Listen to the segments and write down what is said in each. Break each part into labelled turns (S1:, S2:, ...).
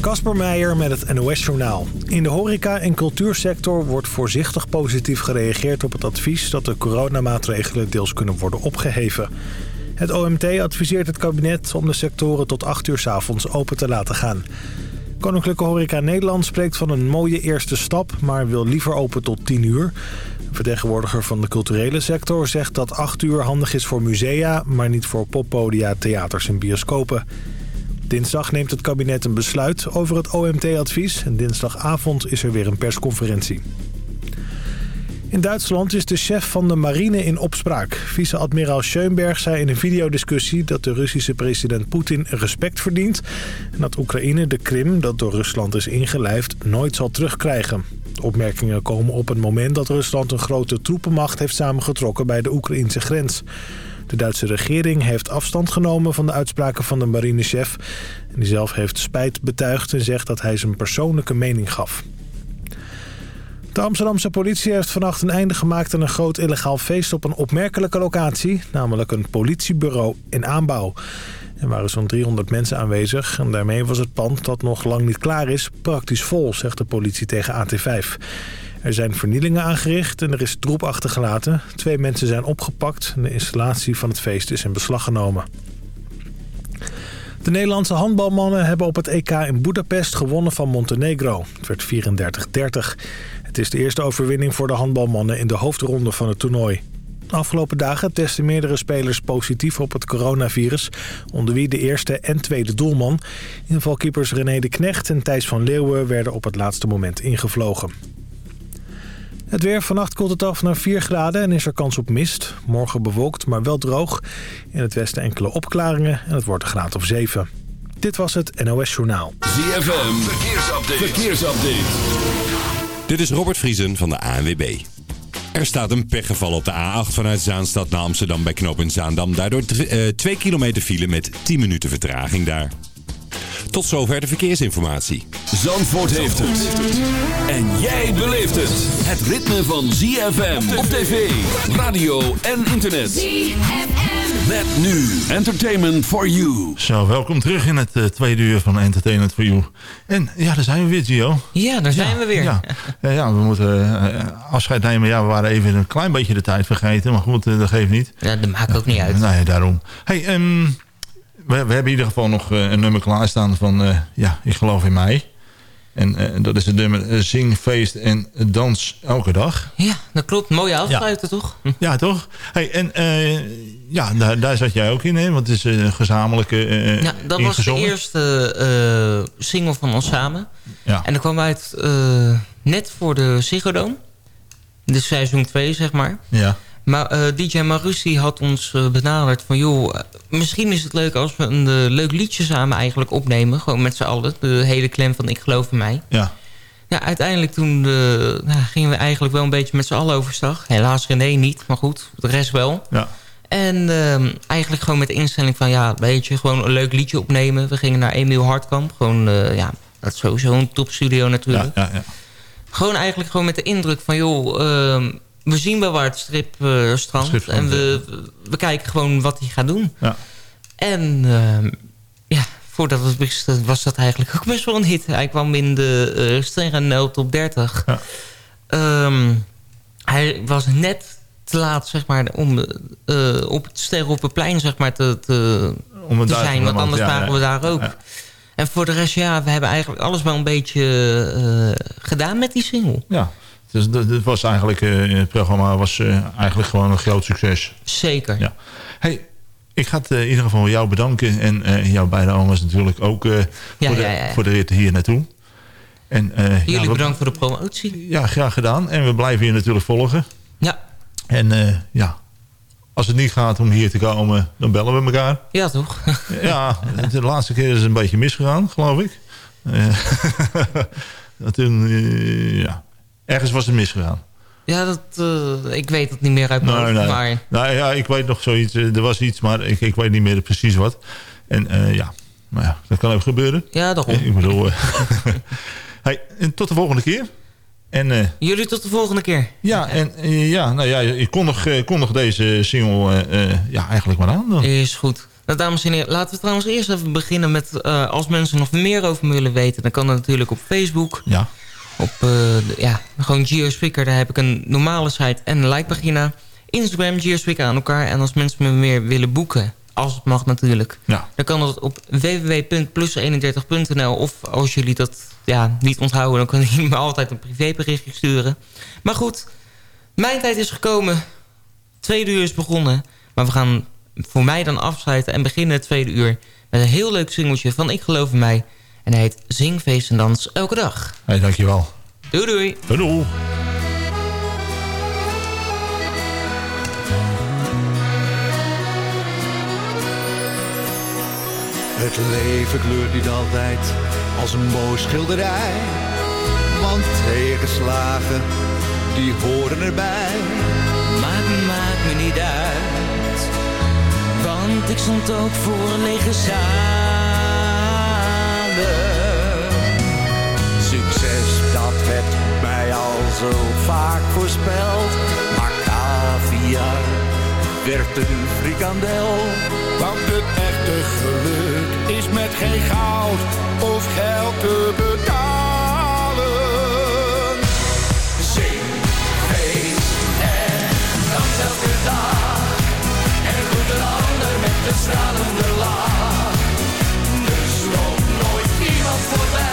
S1: Kasper Meijer met het NOS-journaal. In de horeca- en cultuursector wordt voorzichtig positief gereageerd op het advies... dat de coronamaatregelen deels kunnen worden opgeheven. Het OMT adviseert het kabinet om de sectoren tot 8 uur s avonds open te laten gaan. Koninklijke Horeca Nederland spreekt van een mooie eerste stap... maar wil liever open tot 10 uur. Een vertegenwoordiger van de culturele sector zegt dat 8 uur handig is voor musea... maar niet voor poppodia, theaters en bioscopen. Dinsdag neemt het kabinet een besluit over het OMT-advies... en dinsdagavond is er weer een persconferentie. In Duitsland is de chef van de marine in opspraak. Vice-admiraal Schoenberg zei in een videodiscussie dat de Russische president Poetin respect verdient... en dat Oekraïne de Krim, dat door Rusland is ingelijfd, nooit zal terugkrijgen. De opmerkingen komen op het moment dat Rusland een grote troepenmacht heeft samengetrokken bij de Oekraïnse grens. De Duitse regering heeft afstand genomen van de uitspraken van de marinechef. Die zelf heeft spijt betuigd en zegt dat hij zijn persoonlijke mening gaf. De Amsterdamse politie heeft vannacht een einde gemaakt aan een groot illegaal feest op een opmerkelijke locatie, namelijk een politiebureau in aanbouw. Er waren zo'n 300 mensen aanwezig en daarmee was het pand dat nog lang niet klaar is praktisch vol, zegt de politie tegen AT5. Er zijn vernielingen aangericht en er is troep achtergelaten. Twee mensen zijn opgepakt en de installatie van het feest is in beslag genomen. De Nederlandse handbalmannen hebben op het EK in Budapest gewonnen van Montenegro. Het werd 34-30. Het is de eerste overwinning voor de handbalmannen in de hoofdronde van het toernooi. De afgelopen dagen testen meerdere spelers positief op het coronavirus... onder wie de eerste en tweede doelman. Invalkeepers René de Knecht en Thijs van Leeuwen werden op het laatste moment ingevlogen. Het weer vannacht koelt het af naar 4 graden en is er kans op mist. Morgen bewolkt, maar wel droog. In het westen enkele opklaringen en het wordt een graad of 7. Dit was het NOS Journaal.
S2: ZFM, verkeersupdate. verkeersupdate.
S3: Dit is Robert Vriesen van de ANWB. Er staat een pechgeval op de A8 vanuit Zaanstad naar Amsterdam bij Knoop in Zaandam. Daardoor 2 kilometer file met 10 minuten vertraging daar. Tot zover de verkeersinformatie.
S2: Zandvoort heeft het. En jij beleeft het. Het ritme van ZFM op tv, radio en internet. ZFM. Met nu Entertainment for You.
S4: Zo, welkom terug in het uh, tweede uur van Entertainment for You. En ja, daar zijn we weer, Gio.
S5: Ja, daar zijn
S4: ja,
S5: we weer.
S4: Ja, uh, ja we moeten uh, afscheid nemen. Ja, we waren even een klein beetje de tijd vergeten. Maar goed, dat geeft niet.
S5: Ja, dat maakt ook niet uit.
S4: Nee, daarom. Hey, um, we, we, hebben in ieder geval nog uh, een nummer klaarstaan van, uh, ja, ik geloof in mij. En uh, dat is het nummer Zing, Feest en Dans elke dag.
S5: Ja, dat klopt. Mooie afsluiten,
S4: ja.
S5: toch?
S4: Ja, toch? Hey, en ja, daar, daar zat jij ook in, hè? Want het is een gezamenlijke
S5: Ja, dat
S4: ingezongen.
S5: was de eerste single van ons samen.
S4: Ja.
S5: En dat kwam uit net voor de Ziggo Dome. De seizoen 2, zeg maar.
S4: Ja.
S5: Maar uh, DJ Marussi had ons uh, benaderd van... joh, misschien is het leuk als we een uh, leuk liedje samen eigenlijk opnemen. Gewoon met z'n allen. De hele klem van Ik geloof in mij.
S4: Ja.
S5: Ja, uiteindelijk toen nou, gingen we eigenlijk wel een beetje met z'n allen overstag. Helaas René niet, maar goed, de rest wel.
S4: Ja.
S5: En eigenlijk gewoon met de instelling van... ja, weet je, gewoon een leuk liedje opnemen. We gingen naar Emiel Hartkamp. Gewoon, ja, dat is sowieso een topstudio natuurlijk.
S4: Ja, ja, ja.
S5: Gewoon eigenlijk gewoon met de indruk van... joh, we zien wel waar het strip uh, strandt.
S4: Strip
S5: en we, we kijken gewoon wat hij gaat doen.
S4: Ja.
S5: En uh, ja, voordat we het wisten was dat eigenlijk ook best wel een hit. Hij kwam in de uh, Sterren top 30.
S4: Ja.
S5: Um, hij was net te laat zeg maar, om op het Sterren op het plein zeg maar, te, te,
S4: om
S5: te zijn. Want anders waren
S4: ja.
S5: we daar ook. En voor de rest, ja, we hebben eigenlijk alles wel een beetje gedaan met die single.
S4: Ja. Dus het was eigenlijk, uh, het programma was uh, eigenlijk gewoon een groot succes.
S5: Zeker.
S4: Ja. Hey, ik ga het, uh, in ieder geval jou bedanken. En jouw beide oma's natuurlijk ook
S5: ja,
S4: voor, de,
S5: ja, ja.
S4: voor de rit hier naartoe. En,
S5: Jullie
S4: we,
S5: bedankt voor de promotie.
S4: Ja, graag gedaan. En we blijven hier natuurlijk volgen.
S5: Ja.
S4: En ja, als het niet gaat om hier te komen, dan bellen we elkaar.
S5: Ja, toch?
S4: ja, de laatste keer is het een beetje misgegaan, geloof ik. toen, ja... Ergens was het misgegaan.
S5: Ja, dat, uh, ik weet het niet meer uit mijn
S4: nee, nee.
S5: maar...
S4: Nou ja, ik weet nog zoiets. Er was iets, maar ik, ik weet niet meer precies wat. En uh, ja, maar ja, dat kan ook gebeuren.
S5: Ja, daarom.
S4: Ik bedoel... Hey, en tot de volgende keer. En,
S5: Jullie tot de volgende keer.
S4: Ja, en ja, nou ja, ik kon nog, kon nog deze single ja, eigenlijk maar aan. Dan.
S5: Is goed. Nou, dames en heren, laten we trouwens eerst even beginnen met... Als mensen nog meer over me willen weten... dan kan dat natuurlijk op Facebook.
S4: Ja.
S5: Op, de, ja, gewoon Geospeaker. Daar heb ik een normale site en een like-pagina. Instagram, Geospeaker aan elkaar. En als mensen me meer willen boeken... als het mag natuurlijk...
S4: Ja.
S5: dan kan dat op www.plus31.nl... of als jullie dat ja, niet onthouden... dan kunnen jullie me altijd een privéberichtje sturen. Maar goed, mijn tijd is gekomen. Tweede uur is begonnen. Maar we gaan voor mij dan afsluiten en beginnen het tweede uur... met een heel leuk singeltje van Ik Geloof in Mij. En hij heet Zing, Feest en Dans Elke Dag.
S4: Hey, dankjewel.
S5: Doei doei.
S4: Doei.
S6: Het leven kleurt niet altijd als een mooi schilderij. Want tegenslagen, die horen erbij.
S7: Maar het maakt me niet uit. Want ik stond ook voor lege zalen.
S6: Zo vaak voorspeld. Maar caviar werd een frikandel.
S8: Want het echte geluk is met geen goud of geld te betalen.
S7: Zing, feest en dans elke dag. En groet een ander met een stralende lach. Dus loopt nooit iemand voorbij,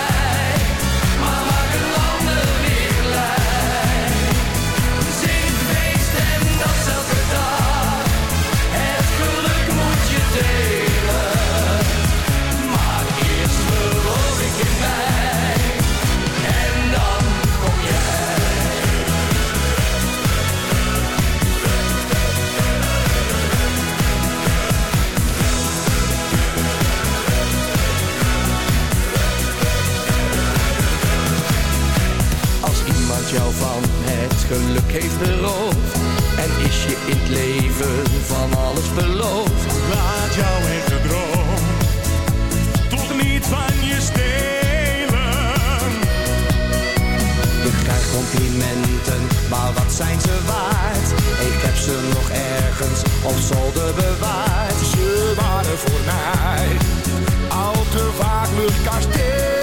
S7: geluk
S6: heeft beroofd En is je in het leven van alles beloofd
S8: Laat jouw eigen droom toch niet van je stelen.
S6: Je krijgt complimenten, maar wat zijn ze waard? Ik heb ze nog ergens op zolder bewaard
S8: Ze waren voor mij al te vaak luchtkastelen.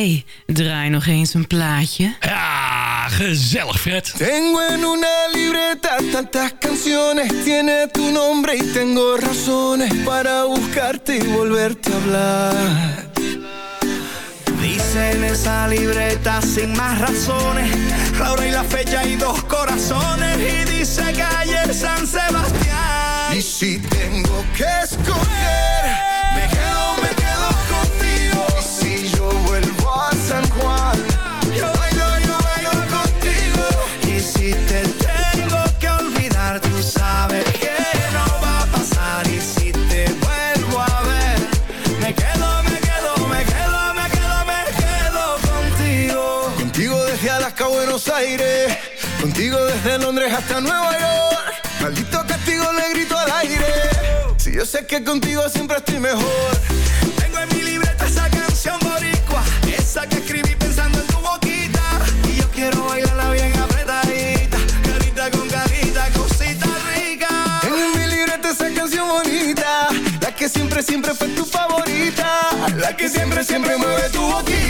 S9: Heij, draai nog eens een plaatje.
S10: Ja, gezellig Fred.
S11: Tengo en una libreta tantas canciones, tiene tu nombre y tengo razones para buscarte y volverte a hablar.
S12: Dice en esa libreta sin más razones, la hora y la fecha y dos corazones. Y dice que ayer San Sebastián.
S11: Y si tengo que escoger,
S12: que contigo
S11: siempre estoy mejor. Tengo en mi libreta esa canción
S12: boricua, esa que escribí pensando en tu boquita. Y yo quiero bailarla bien apretadita, carita con carita, cosita rica.
S11: Tengo en mi libreta esa canción bonita, la que siempre, siempre fue tu favorita. La que siempre, siempre mueve tu boquita.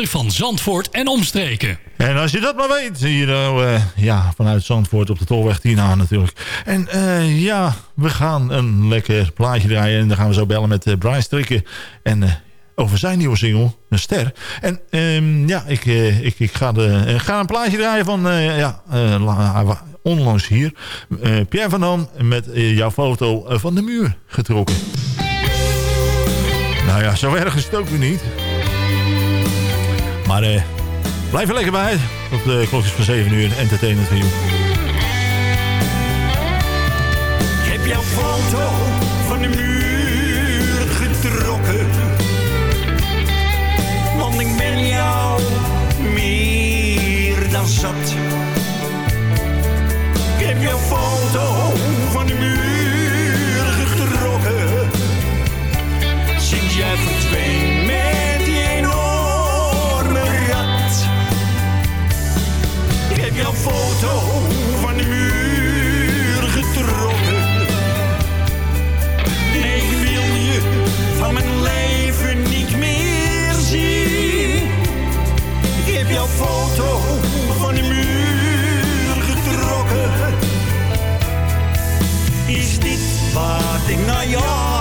S13: Van Zandvoort en omstreken.
S4: En als je dat maar weet, hier uh, ja, vanuit Zandvoort op de Tolweg 10 aan natuurlijk. En uh, ja, we gaan een lekker plaatje draaien. En dan gaan we zo bellen met uh, Brian Strikken. En over zijn nieuwe single, Een Ster. En um, ja, ik, ik, ik ga, de, ga een plaatje draaien van, ja, onlangs hier. Pierre van Dam met jouw foto van de muur getrokken. Nou ja, zo erg is het ook weer niet. Maar eh, blijf er lekker bij. Tot de klokjes van 7 uur. Entertainment voor jou.
S14: Ik heb jouw foto van de muur getrokken. Want ik ben jou meer dan zat. Ik heb jouw foto van de muur foto van de muur getrokken. Ik wil je van mijn leven niet meer zien. Ik heb jouw foto van de muur getrokken. Is dit wat ik na jaren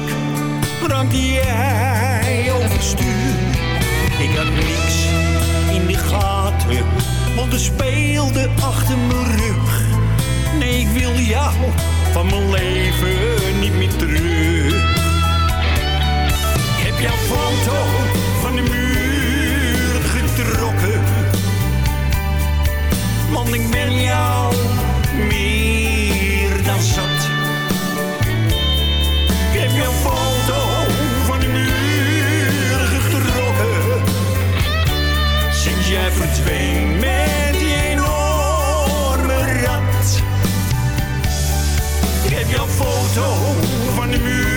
S14: over hem sprak, raakte hij over het stuur. Ik had niks in de gaten, want er speelde achter mijn rug. Nee, ik wil jou van mijn leven niet meer terug. Ik heb jouw foto van de muur getrokken. Want ik ben jou foto van de muur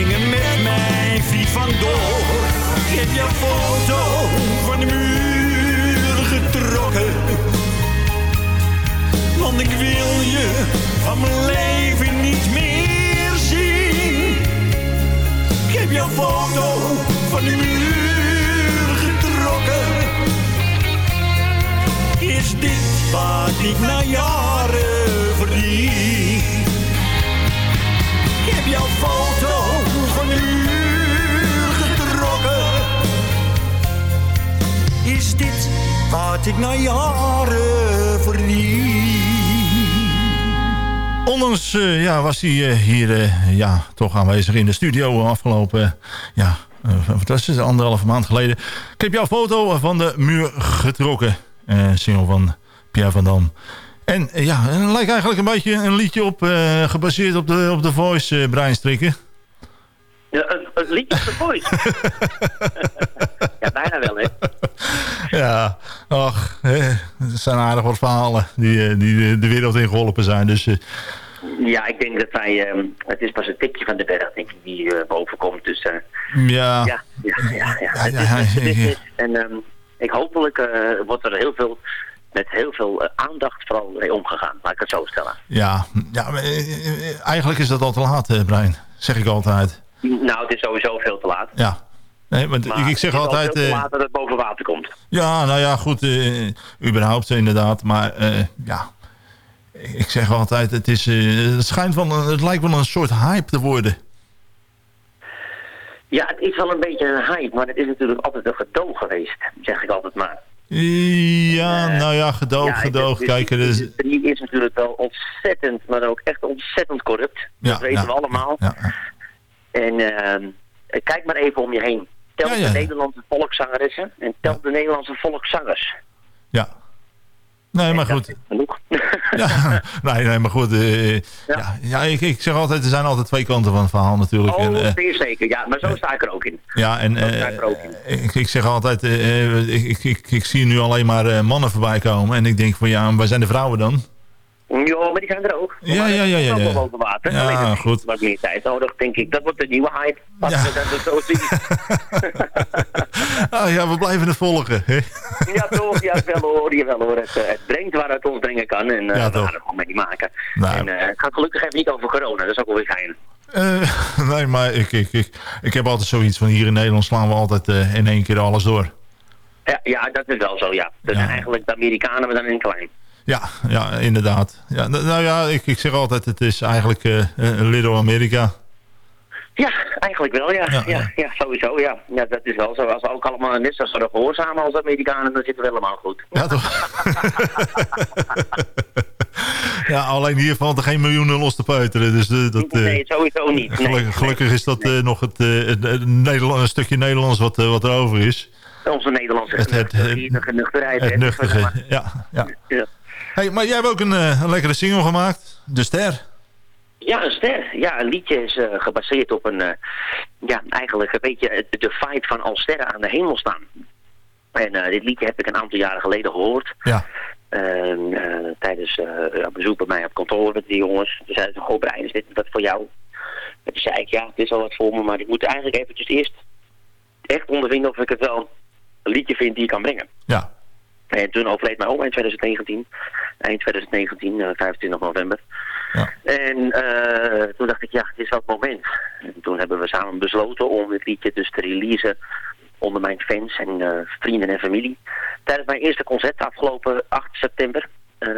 S14: Je ging er met mij vandoor. Ik heb jouw foto van de muur getrokken. Want ik wil je van mijn leven niet meer zien. Ik heb jouw foto van de muur getrokken. Is dit wat ik na jaren verdien? Ik heb jouw foto Dit wat ik na jaren verdien?
S4: Ondanks uh, ja, was hij uh, hier uh, ja, toch aanwezig in de studio afgelopen... ja, wat was het, anderhalve maand geleden. Ik heb jouw foto van de muur getrokken. single van Pierre van Dam. En ja, het lijkt eigenlijk een beetje een liedje op, gebaseerd op de, op de Voice, Brian Strikken.
S15: Ja, een, een liedje op de Voice? ja, bijna wel, hè?
S4: Ja, ach, het zijn aardig wat verhalen die, die de wereld in geholpen zijn. Dus,
S15: ja, ik denk dat wij... Uh, het is pas een tikje van de berg, denk ik, die uh, boven komt. Dus uh,
S4: ja.
S15: Ja, ja, ja. ja. Het is, het is, het is, en um, ik hopelijk wordt er heel veel met heel veel aandacht vooral mee omgegaan. Laat ik het zo stellen.
S4: Ja, ja eigenlijk is dat al te laat, Brian. Zeg ik altijd.
S15: Nou, het is sowieso veel te laat.
S4: Ja. Nee, want
S15: maar
S4: ik, zeg
S15: het is
S4: altijd...
S15: Veel te laat dat het boven water komt.
S4: Ja, nou ja, goed. Uh, überhaupt inderdaad. Maar uh, ja, ik zeg altijd, het, is, uh, het, schijnt wel, een, het lijkt wel een soort hype te worden.
S15: Ja, het is wel een beetje een hype, maar het is natuurlijk altijd een gedoog geweest, zeg ik altijd maar.
S4: Ja, nou ja, gedoog, ja, gedoog. Kijk.
S15: Die is natuurlijk wel ontzettend, maar ook echt ontzettend corrupt.
S4: Ja,
S15: dat weten
S4: ja,
S15: we allemaal.
S4: Ja,
S15: en uh, eh, kijk maar even om je heen. Tel
S4: Ja, ja.
S15: de Nederlandse volkszangeressen en tel de Nederlandse volkszangers.
S4: Ja. Nee, maar goed.
S15: Genoeg.
S4: Ja, nee, nee, maar goed. eh, ja. Ja, ik, ik zeg altijd, er zijn altijd twee kanten van het verhaal natuurlijk.
S15: Oh,
S4: En, eh,
S15: zeker. Ja, maar zo sta ik er ook in.
S4: ja, en eh,
S15: ik ook in.
S4: ik, ik zeg altijd, eh, eh, ik, ik, ik, ik zie nu alleen maar eh, mannen voorbij komen. En ik denk van ja, waar zijn de vrouwen dan?
S15: Ja, maar die zijn er ook.
S4: Ja, ja, ja, ja, ja.
S15: boven water.
S4: Ja, goed.
S15: Wat meer tijd nodig, denk ik. Dat wordt de nieuwe hype. Als
S4: Ja.
S15: we dat zo zien.
S4: Ah ja, we blijven het volgen. Hè?
S15: Ja, toch? Ja, wel hoor. Hoor. Het, eh, het brengt waar het ons brengen kan. En eh,
S4: Ja,
S15: we gaan er gewoon mee maken.
S4: Nou.
S15: En eh, het gaat gelukkig even niet over corona. Dat is ook wel weer fijn.
S4: Nee, maar ik, ik, ik, ik heb altijd zoiets van hier in Nederland slaan we altijd in één keer alles door.
S15: Ja, ja, dat is wel zo, ja. Dat zijn eigenlijk de Amerikanen, maar dan in klein.
S4: Ja, ja inderdaad. Ja, n- nou ja, ik, ik zeg altijd, het is eigenlijk een Little America.
S15: Ja, eigenlijk wel, ja.
S4: Ja,
S15: Ja, ja. sowieso, ja. Ja, dat is wel zo. Als we ook allemaal net zo zullen gehoorzamen als Amerikanen, dan zitten we helemaal goed.
S4: Ja, toch? ja, alleen hier valt er geen miljoenen los te peuteren. Dus eh, dat, eh,
S15: Nee, sowieso niet. Nee,
S4: gelukkig, gelukkig is dat eh, nog het, het, het Nederland, een stukje Nederlands wat, wat er over is.
S15: Onze Nederlandse
S4: Het- het-
S15: nuchterheid.
S4: Het
S15: hè.
S4: nuchtige, ja. ja.
S15: Ja.
S4: Hey, maar jij hebt ook een, eh, een lekkere single gemaakt, De Ster.
S15: Ja, een ster. Ja, een liedje is eh, gebaseerd op een, eh, ja, eigenlijk een beetje de fight van als sterren aan de hemel staan. En dit liedje heb ik een aantal jaren geleden gehoord.
S4: Ja.
S15: En, tijdens een bezoek bij mij op kantoor met die jongens. Toen zeiden ze, goh Brian, is dit wat voor jou? En toen zei ik, ja, het is wel wat voor me, maar ik moet eigenlijk eventjes eerst echt ondervinden of ik het wel een liedje vind die ik kan brengen.
S4: Ja.
S15: En toen overleed mijn oma in 2019. Eind 2019, eh, 25 november. En eh, toen dacht ik, ja, het is wel het moment. En toen hebben we samen besloten om dit liedje dus te releasen onder mijn fans en eh, vrienden en familie. Tijdens mijn eerste concert afgelopen 8 september eh,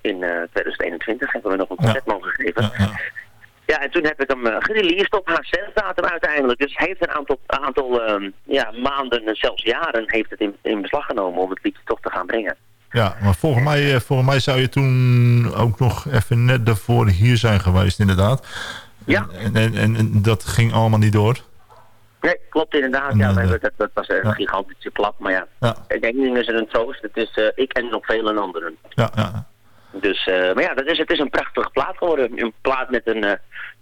S15: in eh, 2021 hebben we nog een concert mogen geven. Ja, en toen heb ik hem uh, gereleased op haar zelfdatum uiteindelijk. Dus het heeft een aantal, aantal ehm, ja, maanden en zelfs jaren heeft het in, in beslag genomen om het liedje toch te gaan brengen.
S4: Ja, maar volgens mij, eh, volgens mij zou je toen ook nog even net daarvoor hier zijn geweest, inderdaad.
S15: Ja.
S4: En, en, en, en dat ging allemaal niet door.
S15: Nee, klopt inderdaad.
S4: En,
S15: Ja,
S4: eh,
S15: we hebben, dat, dat was een
S4: ja.
S15: gigantische klap. Maar ja,
S4: Ja.
S15: ik denk nu is er een troost. Het is eh, ik en nog vele anderen.
S4: Ja, ja.
S15: Dus, eh, maar ja, dat is, het is een prachtige plaat geworden. Een plaat met een, eh,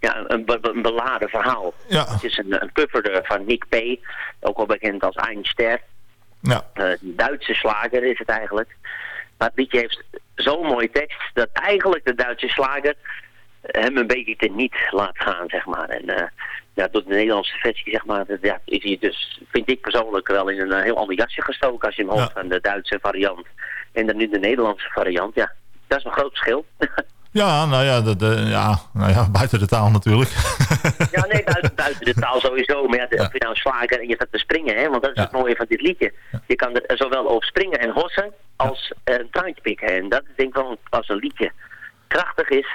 S15: ja, een, be- een beladen verhaal.
S4: Ja.
S15: Het is een, een cover eh, van Nick P., ook wel bekend als Einster.
S4: Ja.
S15: Een Duitse slager is het eigenlijk. Maar het liedje heeft zo'n mooie tekst dat eigenlijk de Duitse slager hem een beetje te niet laat gaan, zeg maar. En eh, ja, door de Nederlandse versie, zeg maar, dat, ja, is hij dus, vind ik persoonlijk, wel in een heel ander jasje gestoken als je hem hoort van de Duitse variant. En dan nu de Nederlandse variant, ja. Dat is een groot verschil.
S4: Ja, nou ja, dat, eh, ja, nou ja, buiten de taal natuurlijk.
S15: ja, nee, buiten, buiten de taal sowieso. Maar ja, de- je nou slager en je staat te springen, hè, want dat is het mooie van dit liedje. Je kan er zowel op springen en hossen als eh, een traantje pikken. En dat is denk ik wel, als een liedje krachtig is,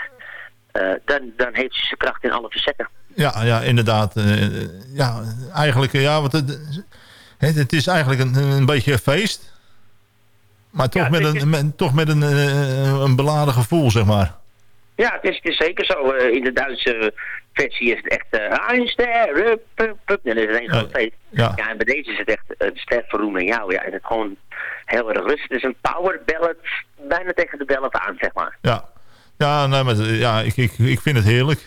S15: eh, dan, dan heeft hij zijn kracht in alle facetten.
S4: Ja, ja inderdaad. ja, eigenlijk, ja, want het, het, het is eigenlijk een, een beetje een feest. Maar toch met, een, met, toch met een, een beladen gevoel, zeg maar.
S15: Ja, het is, het is zeker zo. Eh, in de Duitse versie is het echt uh. En dat is een groot feest.
S4: Ja.
S15: ja, en bij deze is het echt een ster verroemen jou. Ja, en het gewoon heel erg rustig. Het is een power ballad, bijna tegen de ballad aan, zeg maar.
S4: Ja, ja, nee, maar, ja ik, ik, ik vind het heerlijk.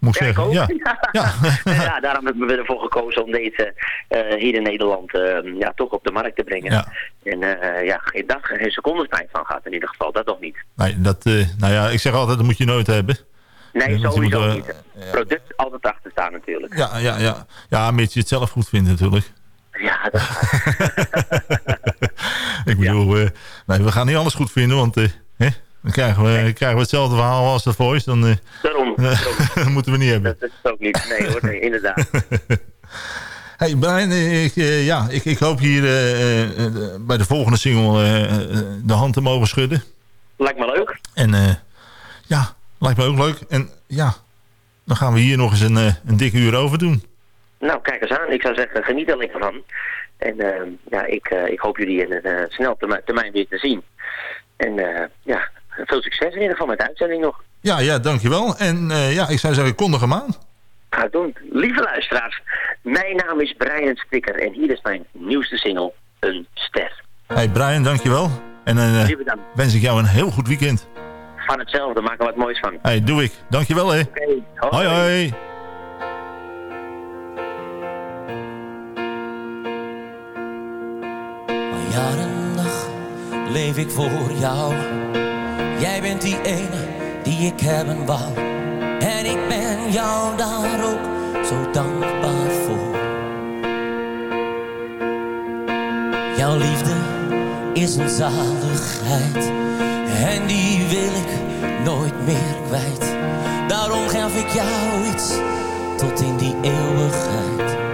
S4: Moet ik
S15: Ja,
S4: zeggen. Ja. Ja.
S15: ja, daarom hebben we ervoor gekozen om deze eh, hier in Nederland eh, ja, toch op de markt te brengen. En eh, ja, geen dag, geen seconde spijt van gehad in ieder geval. Dat toch niet.
S4: Nee, dat, eh, nou ja, ik zeg altijd, dat moet je nooit hebben.
S15: Nee, sowieso
S4: moet,
S15: niet. Het product altijd achter staan natuurlijk.
S4: Ja, ja, ja. Ja, mits je het zelf goed vindt natuurlijk.
S15: Ja, dat
S4: Ik bedoel, nee, we gaan niet alles goed vinden, want hè, dan krijgen we, krijgen we hetzelfde verhaal als de Voice. Dan, eh,
S15: Daarom.
S4: dat moeten we niet hebben.
S15: Dat is ook niet. Nee hoor, nee, inderdaad.
S4: Hey Brian, eh, ik, eh, ja, ik, ik hoop hier bij de volgende single de hand te mogen schudden.
S15: Lijkt me leuk.
S4: En ja, lijkt me ook leuk. En ja, dan gaan we hier nog eens een, een dikke uur over doen.
S15: Nou, kijk eens aan. Ik zou zeggen, geniet er lekker van. En ja, ik, ik hoop jullie in een snel termijn, weer te zien. En ja, veel succes in ieder geval met de uitzending nog.
S4: Ja, ja, dankjewel. En eh, ja, ik zou zeggen, kondig hem aan.
S15: Ga doen. Lieve luisteraars, mijn naam is Brian Sticker en hier is mijn nieuwste single, Een Ster.
S4: Hey Brian, dankjewel. En dan uh,
S15: Lieve dank.
S4: wens ik jou een heel goed weekend.
S15: Van hetzelfde, maak er wat moois van.
S4: Hey, doe ik. Dankjewel hè.
S15: Oké,
S4: Hoi hoi.
S16: Al jaren dag leef ik voor jou. Jij bent die ene die ik hebben wou. En ik ben jou daar ook zo dankbaar voor. Jouw liefde is een zaligheid. En die wil ik nooit meer kwijt. Daarom gaf ik jou iets tot in die eeuwigheid.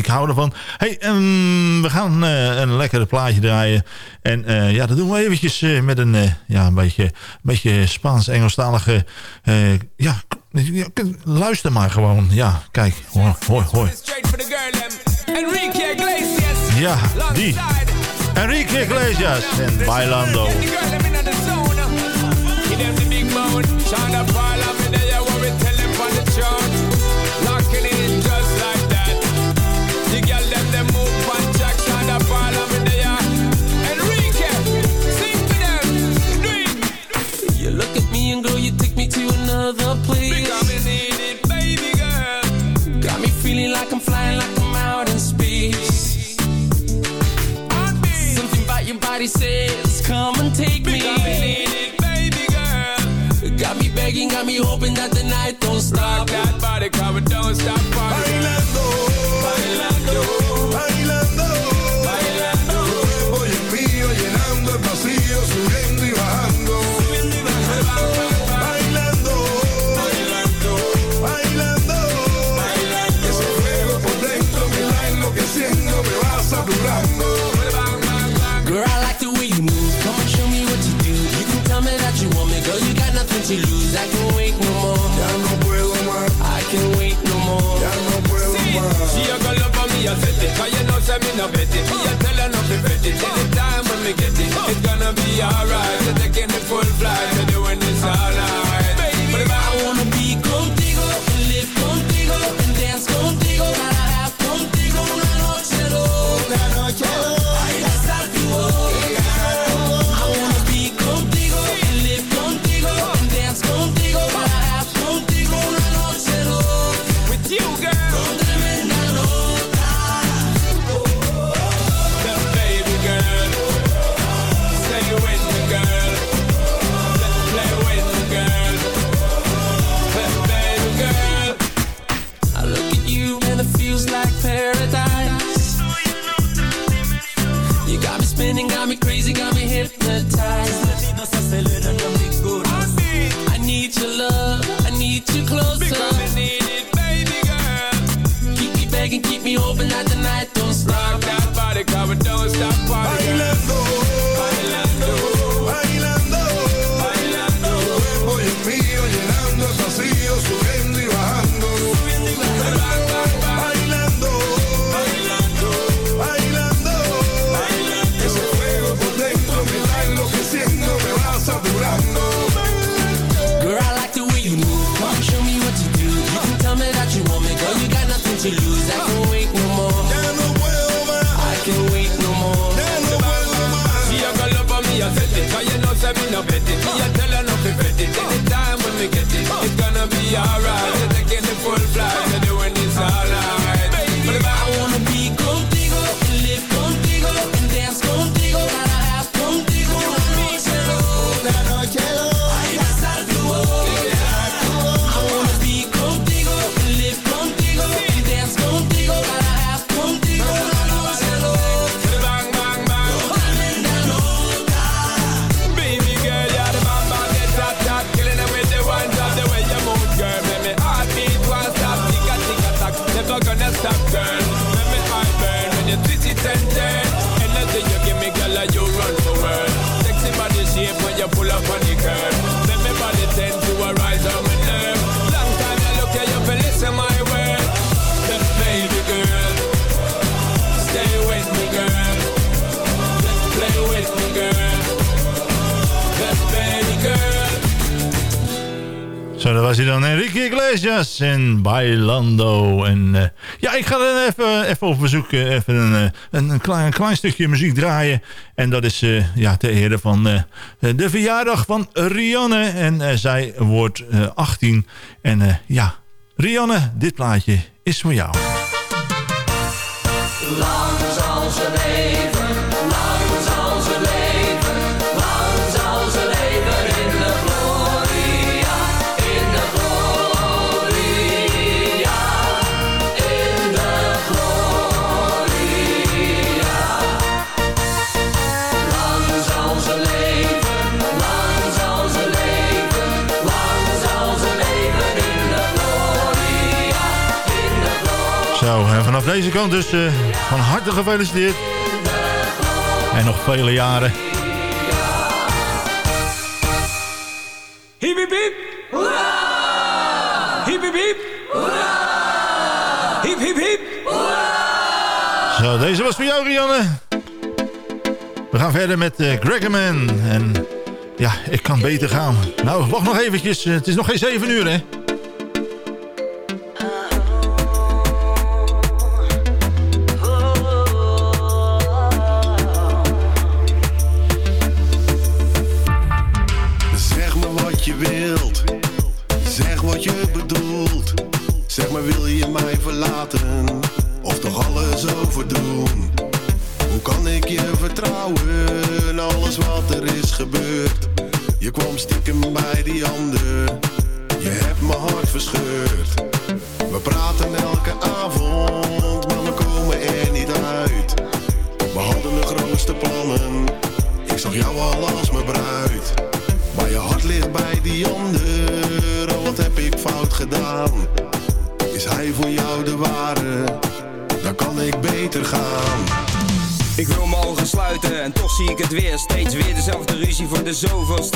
S16: Ik hou
S4: ervan. hey, ehm, we gaan eh, een lekkere plaatje draaien. En eh, ja, dat doen we eventjes eh, met een, ja, een beetje, een beetje Spaans-Engelstalige... ja, luister maar gewoon. Ja, kijk. Hoor, hoor, hoor.
S7: Straight for the girl, them. Enrique Iglesias.
S4: Ja, die. Enrique Iglesias en Bailando.
S16: Another place.
S7: Because me baby girl.
S16: Got me feeling like I'm flying, like I'm out in space. Something about your body says, come and take me.
S7: Because me baby girl.
S16: Got me begging, got me hoping that the night don't stop.
S7: Rock that body, come and don't stop. Bailando, bailando,
S17: a set it Cause you know say me no betty. it Me a tell her not to bet it. Anytime when me get it It's gonna be alright. You're taking it full flight.
S4: Bailando. En, eh, ja, ik ga dan even, even op bezoek even eh, een, een, klein, een klein stukje muziek draaien. En dat is uh, ja, de ere van de verjaardag van Rianne. En zij wordt 18. En ja, Rianne, dit plaatje is voor jou.
S7: Lang zal ze leven.
S4: deze kant dus eh, van harte gefeliciteerd. En nog vele jaren.
S17: Hip hip hip Hoera! Hip hip hip Hoera! Hiep, hiep, hiep. Hoera!
S4: Zo, deze was voor jou, Rianne. We gaan verder met eh, uh, Gregorman. En ja, ik kan beter gaan. Nou, wacht nog eventjes. Eh, het is nog geen 7 uur, hè?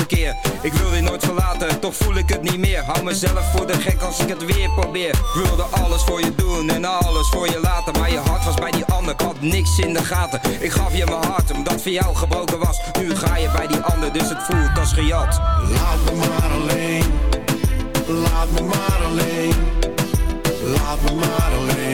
S18: keer. Ik wil je nooit verlaten, toch voel ik het niet meer. Hou mezelf voor de gek als ik het weer probeer. Wilde alles voor je doen en alles voor je laten Maar je hart was bij die ander, ik had niks in de gaten. Ik gaf je mijn hart, omdat voor jou gebroken was. Nu ga je bij die ander, dus het voelt als gejat.
S11: Laat me maar alleen. Laat me maar alleen. Laat me maar alleen.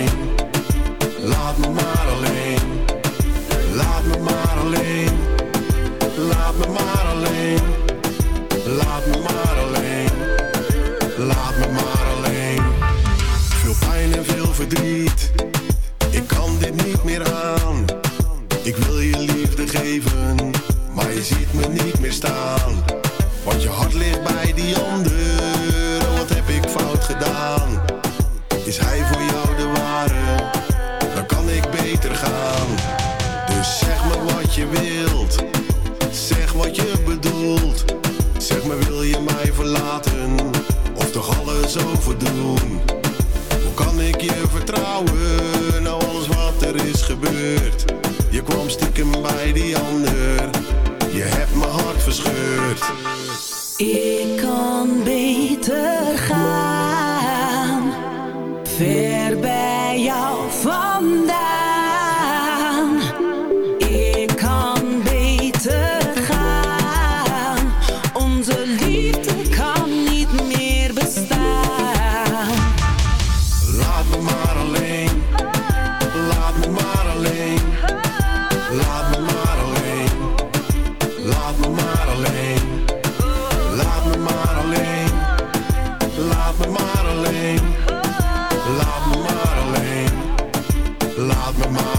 S11: Laat me maar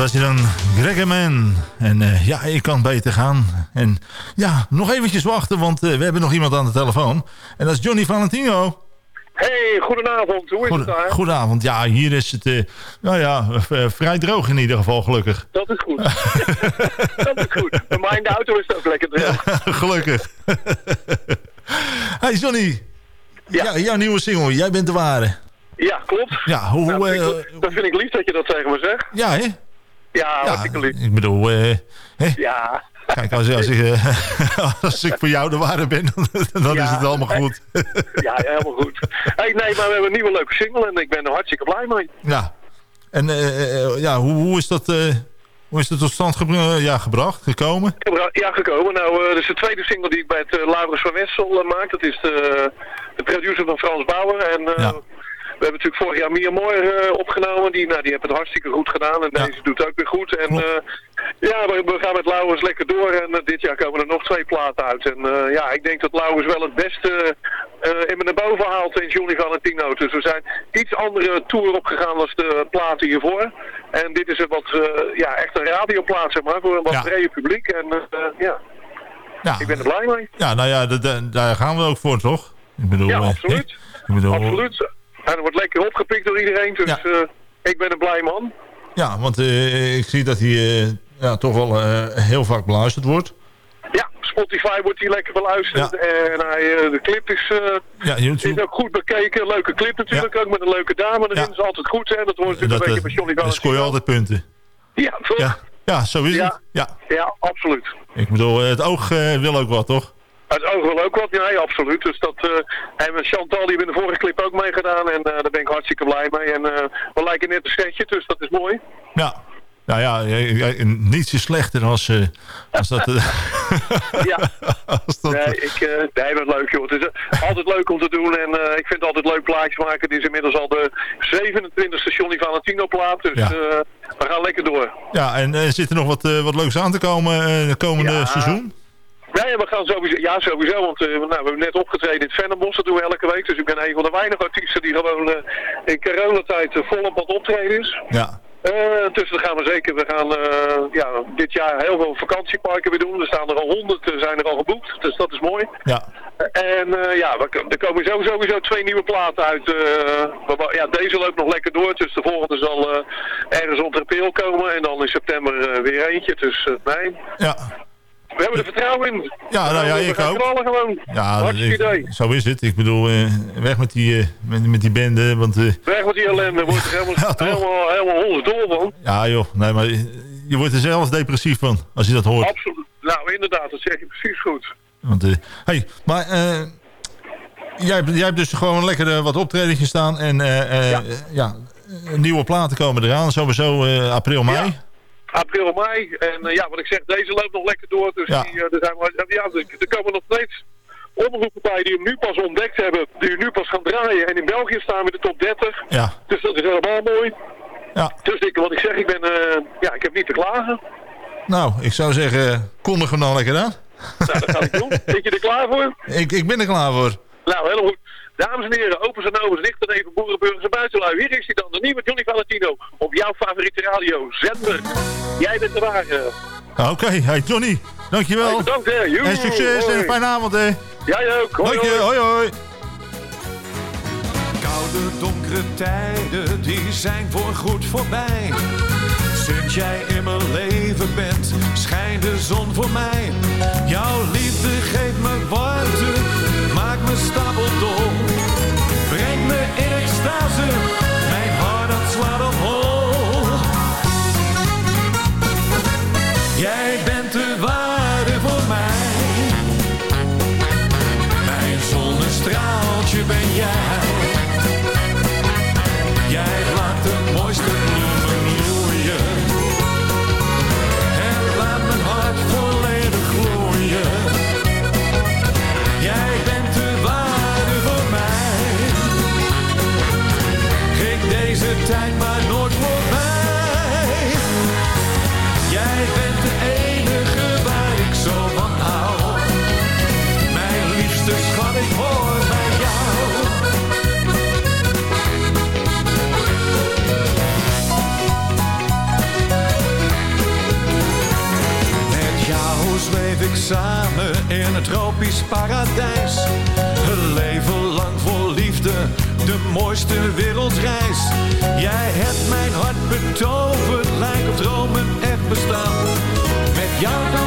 S4: was hij dan, Gregorman. En eh, ja, ik kan beter gaan. En ja, nog eventjes wachten, want eh, we hebben nog iemand aan de telefoon. En dat is Johnny Valentino.
S19: Hey, goedenavond. Hoe is het daar?
S4: Goedenavond. Ja, hier is het eh, nou ja, vrij droog in ieder geval, gelukkig.
S19: Dat is goed. dat is goed. Bij mij in de auto is het ook lekker droog.
S4: gelukkig. hey Johnny. Ja. jouw nieuwe single, Jij bent de ware.
S19: Ja, klopt.
S4: Ja, hoe...
S19: Nou, dat, vind ik, dat vind ik lief dat je dat tegen me zegt.
S4: ja, hè?
S19: Ja, hartstikke lief.
S4: Ik bedoel, eh, hè?
S19: Ja.
S4: Kijk, als, als, ik, eh, als ik voor jou de ware ben, dan, dan is het allemaal goed.
S19: ja, helemaal goed. Hey, nee, maar we hebben een nieuwe leuke single en ik ben er hartstikke blij mee.
S4: Ja. En eh, ja, hoe, hoe, is dat, hoe is dat tot stand gebra- ja, gebracht, gekomen?
S19: Ja, gekomen. Nou, eh, dat is de tweede single die ik bij het uh, Laurens van Wessel maak. Dat is de, de producer van Frans Bauer. En eh, we hebben natuurlijk vorig jaar Mia Moore eh, opgenomen. Die, nou, die heeft het hartstikke goed gedaan. En deze doet het ook weer goed. En eh, ja, we, we gaan met Laurens lekker door. En eh, dit jaar komen er nog twee platen uit. En ja, ik denk dat Laurens wel het beste in me naar boven haalt in Johnny Valentino. Dus we zijn iets andere tour opgegaan dan de platen hiervoor. En dit is een wat, ja, echt een radioplaat, zeg maar, voor een wat
S4: Ja.
S19: breder publiek. En ja,
S4: Ja.
S19: ik ben er blij mee.
S4: Ja, nou ja, da- da- daar gaan we ook voor, toch? Ik bedoel,
S19: Ja, absoluut.
S4: Ik bedoel,
S19: Absoluut. En er wordt lekker opgepikt door iedereen, dus eh, ik ben een blij man.
S4: Ja, want eh, ik zie dat hij eh, ja, toch wel heel vaak beluisterd wordt.
S19: Ja, Spotify wordt hier lekker beluisterd. En hij, de clip is,
S4: Ja, YouTube.
S19: is ook goed bekeken. Leuke clip natuurlijk, ook met een leuke dame. Dat is altijd goed, hè. Dat hoort natuurlijk
S4: Dat,
S19: een beetje bij Johnny
S4: dan scoor je altijd punten.
S19: Ja, toch?
S4: Ja, ja zo is
S19: Ja.
S4: het. Ja.
S19: Ja, absoluut.
S4: Ik bedoel, het oog wil ook wat, toch?
S19: Het oog wil ook wat, ja, absoluut. Dus dat, eh en met Chantal, die hebben in de vorige clip ook meegedaan. En eh, daar ben ik hartstikke blij mee. En eh, we lijken net een setje, dus dat is mooi.
S4: Ja. Nou ja, eh, eh, niets is slechter als, eh, als dat... eh,
S19: Ja.
S4: als dat
S19: Nee, ik, eh nee, dat leuk joh. Het is eh, altijd leuk om te doen en eh, ik vind het altijd leuk plaatjes maken. Het is inmiddels al de 27e Johnny Valentino plaat, dus
S4: Ja.
S19: eh, we gaan lekker door.
S4: ja, en eh, zit er nog wat, eh, wat leuks aan te komen eh de komende
S19: Ja.
S4: seizoen?
S19: Nee, we gaan sowieso, ja sowieso, want eh, nou, we hebben net opgetreden in het dat doen we elke week. Dus ik ben een van de weinige artiesten die gewoon eh, in coronatijd uh, volop optreden is.
S4: Ja.
S19: Dus dat gaan we zeker. We gaan ja, dit jaar heel veel vakantieparken weer doen. Er staan er al honderd, zijn er al geboekt. Dus dat is mooi.
S4: Ja.
S19: En ja, we, er komen sowieso, sowieso twee nieuwe platen uit. we- ja, deze loopt nog lekker door. Dus de volgende zal ergens rond april komen. En dan in september weer eentje. Dus nee.
S4: Ja.
S19: We hebben er vertrouwen in.
S4: Ja, nou ja, ik ook.
S19: knallen gewoon.
S4: Ja,
S19: Hartstikke
S4: ik-
S19: idee.
S4: zo is het. Ik bedoel, eh, weg met die, eh, met, met die bende. Want eh,
S19: Weg met die ellende. Wordt er helemaal, helemaal, helemaal honderd van.
S4: ja joh, nee, maar je wordt er zelfs depressief van als je dat hoort.
S19: Absoluut. Nou, inderdaad, dat zeg je precies goed.
S4: Want, hey, maar jij, hebt- jij hebt dus gewoon lekker wat optredentjes staan. En ja. nieuwe platen komen eraan. Sowieso april, mei.
S19: April, mei. En eh, ja, wat ik zeg, deze loopt nog lekker door. Dus
S4: Ja.
S19: die, eh, er, zijn, ja, er, komen nog steeds omroepen bij die hem nu pas ontdekt hebben. Die nu pas gaan draaien. En in België staan we in de top 30.
S4: Ja.
S19: Dus dat is helemaal mooi.
S4: Ja.
S19: Dus ik, wat ik zeg, ik ben, eh, ja, ik heb niet te klagen.
S4: Nou, ik zou zeggen, kondig hem dan lekker aan.
S19: Nou, dat ga ik doen. Zit je er klaar voor?
S4: Ik, ik ben er klaar voor.
S19: Nou, helemaal goed. Dames en heren, open zijn ogen, dicht en even boerenburgers en buitenlui. Hier is hij dan, de nieuwe Johnny Valentino. Op jouw favoriete radio, zender. Jij bent de ware.
S4: Nou, Oké, hey Johnny, dankjewel.
S19: Hey, bedankt, hè. Joe,
S4: en succes
S19: hoi.
S4: en een fijne avond hè.
S19: Jij ook. Hoi,
S4: Dank je,
S19: hoi.
S4: hoi hoi.
S14: Koude donkere tijden, die zijn voorgoed voorbij. Sinds jij in mijn leven bent, schijnt de zon voor mij. Jouw liefde geeft me warmte, maakt me stapeldol. In extase, mijn hart dat slaat op hol. Jij bent de waarde voor mij. Mijn zonnestraaltje ben. Jij samen in het tropisch paradijs. Een leven lang vol liefde, de mooiste wereldreis. Jij hebt mijn hart betoverd, lijkt op dromen echt bestaan. Met jou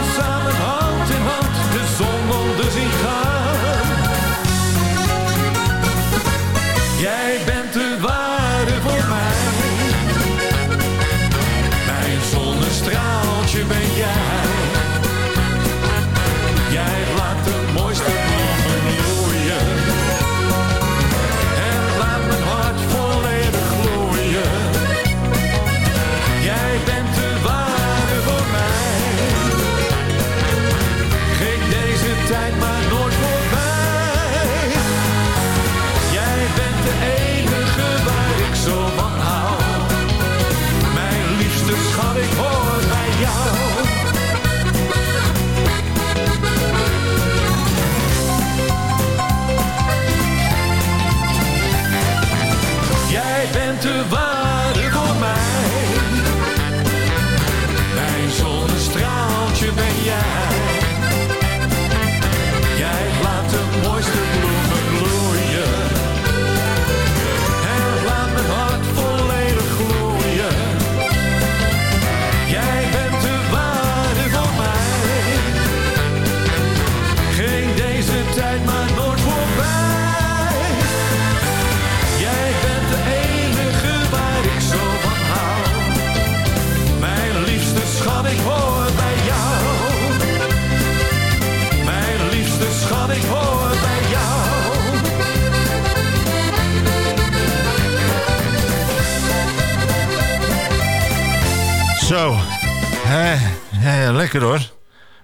S4: hè, lekker hoor.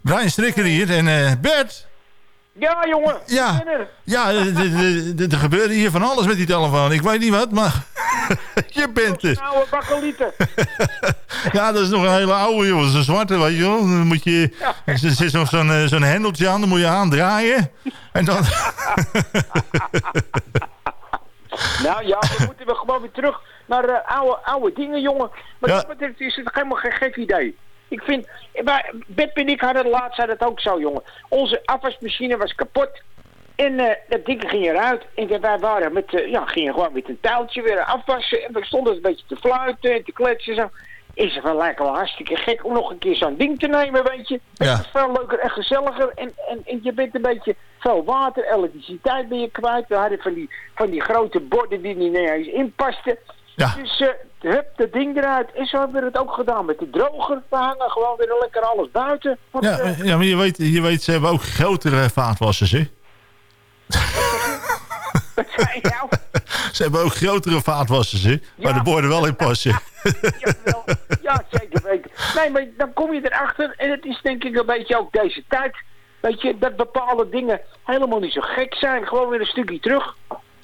S4: Brian Strikker hier en eh, Bert.
S20: Ja, jongen.
S4: Ja. Ja, er- er- gebeurde hier van alles met die telefoon. Ik weet niet wat, maar je bent er.
S20: Oude bakkelieten.
S4: Ja, dat is nog een hele oude, joh. Dat is een zwarte, weet je wel. Dan moet je... Er zit nog zo'n eh, zo'n hendeltje aan, dan moet je aandraaien. En dan...
S20: Nou ja, dan moeten we gewoon weer terug naar eh, oude, oude dingen, jongen. Maar
S4: Ja.
S20: dat, is helemaal geen gek idee. Ik vind, maar Bep en ik hadden laatst het ook zo, jongen. Onze afwasmachine was kapot. En eh, dat ding ging eruit. En wij waren met, eh, ja, gingen gewoon met een touwtje weer afwassen. En we stonden een beetje te fluiten en te kletsen. en Zo. is het wel lijkt wel hartstikke gek om nog een keer zo'n ding te nemen, weet je.
S4: Ja.
S20: Het is veel leuker en gezelliger en, en, en je bent een beetje veel water, elektriciteit ben je kwijt. We hadden van die, van die grote borden die niet eens inpasten.
S4: Ja.
S20: Dus hup, dat ding eruit. En zo hebben we het ook gedaan met de droger. We hangen gewoon weer lekker alles buiten. Want,
S4: Ja,
S20: eh,
S4: ja, maar je weet, je weet, ze hebben ook grotere vaatwassers, hè? Ze hebben ook grotere vaatwassers, hè? Waar de borden wel in passen.
S20: ja, zeker weten. Nee, maar dan kom je erachter. En het is denk ik een beetje ook deze tijd. Weet je, dat bepaalde dingen helemaal niet zo gek zijn. Gewoon weer een stukje terug.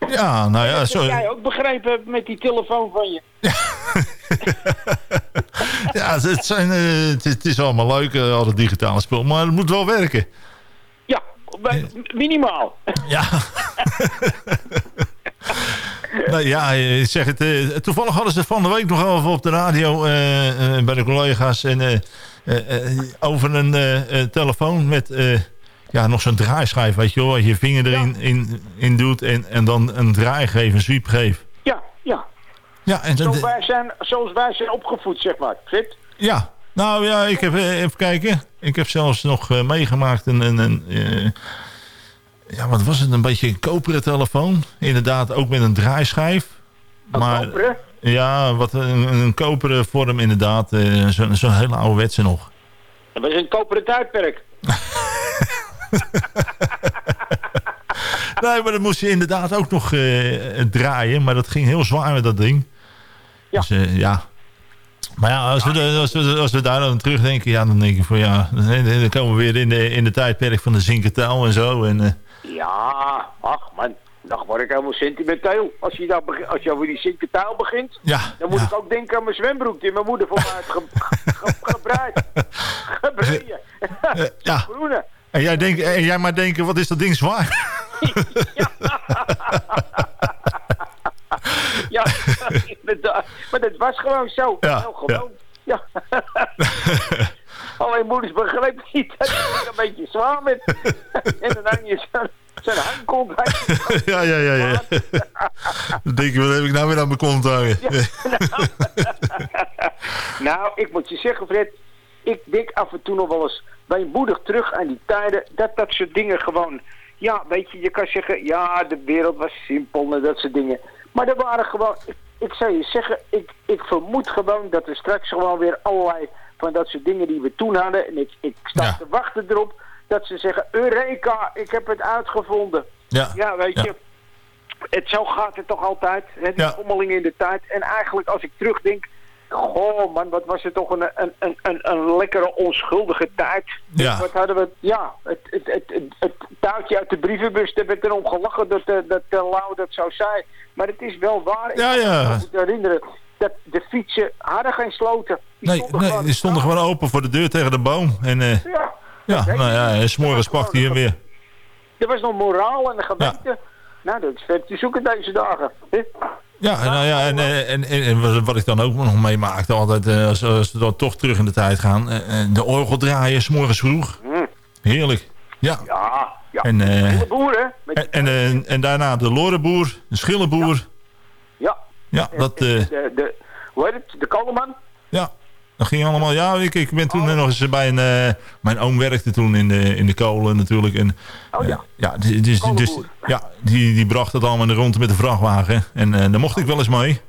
S4: Ja, nou ja,
S20: Dat
S4: zo,
S20: heb jij ook begrepen hebt met die telefoon van je.
S4: ja het, zijn, eh, het, is allemaal leuk, eh, al het digitale spul, maar het moet wel werken.
S20: Ja, minimaal.
S4: Ja. nou ja, ik zeg het, eh, toevallig hadden ze van de week nog even op de radio bij de collega's en, over een telefoon met ja, nog zo'n draaischijf, weet je wel, je vinger erin in, in doet en, en dan een draai geeft, een sweep geeft.
S20: Ja, ja.
S4: Ja, en
S20: Zo
S4: dat,
S20: wij zijn, zoals wij zijn opgevoed, zeg maar. Fit?
S4: ja, nou ja, ik heb eh, even kijken. Ik heb zelfs nog eh, meegemaakt een, een, een eh, ja, wat was het, een beetje een koperen telefoon. Inderdaad, ook met een draaischijf. maar,
S20: koperen?
S4: Ja, wat een, een koperen vorm inderdaad. eh, Zo'n zo'n hele ouderwetse nog.
S20: Dat was een koperen tijdperk.
S4: Nee, maar dat moest je inderdaad ook nog eh, draaien. Maar dat ging heel zwaar met dat ding.
S20: Ja.
S4: Dus, eh, ja. Maar ja, als we, als, we, als we daar dan terugdenken, ja, dan denk ik van ja, dan, komen we weer in de, in de tijdperk van de zinkertaal en zo. En, eh,
S20: Ja, ach man. Dan word ik helemaal sentimenteel. Als je, beg- als je over die zinkentaal begint,
S4: ja,
S20: dan moet ik ook denken aan mijn zwembroek die mijn moeder voor mij heeft ge ge gebreid. Gebreid.
S4: ja.
S20: Groene.
S4: En jij, denkt, en jij maar denken, wat is dat ding zwaar?
S20: Ja, inderdaad. Maar dat was gewoon zo.
S4: Ja,
S20: gewoon. Ja. Alleen moeders begreep niet dat ik een beetje zwaar met. en dan hang je zo'n zo'n hangkont.
S4: ja, ja, ja, ja. Dan denk je, wat heb ik nou weer aan mijn kont hangen?
S20: Nou, ik moet je zeggen, Fred. Ik denk af en toe nog wel eens bij moedig terug aan die tijden. Dat dat soort dingen gewoon. Ja, weet je, je kan zeggen. Ja, de wereld was simpel en dat soort dingen. Maar er waren gewoon. Ik, ik zou je zeggen, ik, ik vermoed gewoon dat er straks gewoon weer allerlei van dat soort dingen die we toen hadden. En ik, ik sta te wachten erop dat ze zeggen: Eureka, ik heb het uitgevonden.
S4: Ja,
S20: weet je. Het, zo gaat het toch altijd. Hè, die schommeling in de tijd. En eigenlijk als ik terugdenk. Goh man, wat was het toch een, een, een, een, een lekkere onschuldige tijd.
S4: Ja.
S20: Wat hadden we, ja, het, het, het, het, het touwtje uit de brievenbus, daar werd erom gelachen dat, eh, dat uh, Lau dat zo zei. Maar het is wel waar.
S4: Ja,
S20: ik
S4: ja.
S20: kan me herinneren dat de fietsen hadden geen sloten. Die
S4: Nee,
S20: stonden
S4: nee,
S20: gewoon-
S4: die stonden gewoon open voor de deur tegen de boom. En eh,
S20: Ja,
S4: ja, nou ja, en 's morgens pakte hij hem weer.
S20: er was nog moraal en een geweten. Nou, dat is vet te zoeken deze dagen.
S4: Ja, nou ja, en, en, en, en wat- ik dan ook nog meemaakte, altijd, eh, als, als we dan toch terug in de tijd gaan, eh, eh, de orgel draaien, 's morgens vroeg. Heerlijk. Ja.
S20: Ja, ja.
S4: En,
S20: de
S4: en, en, en daarna de lorenboer, de schillenboer.
S20: Ja.
S4: Ja, dat,
S20: De, de, hoe heet het? De koleman?
S4: ja, dat ging allemaal. Ja, ik, ik ben toen nog eens bij een. eh, mijn oom werkte toen in de, in de kolen natuurlijk. En,
S20: Oh ja.
S4: eh, ja, dus, dus, dus, ja die, die bracht het allemaal in de met de vrachtwagen. En eh, daar mocht ik wel eens mee.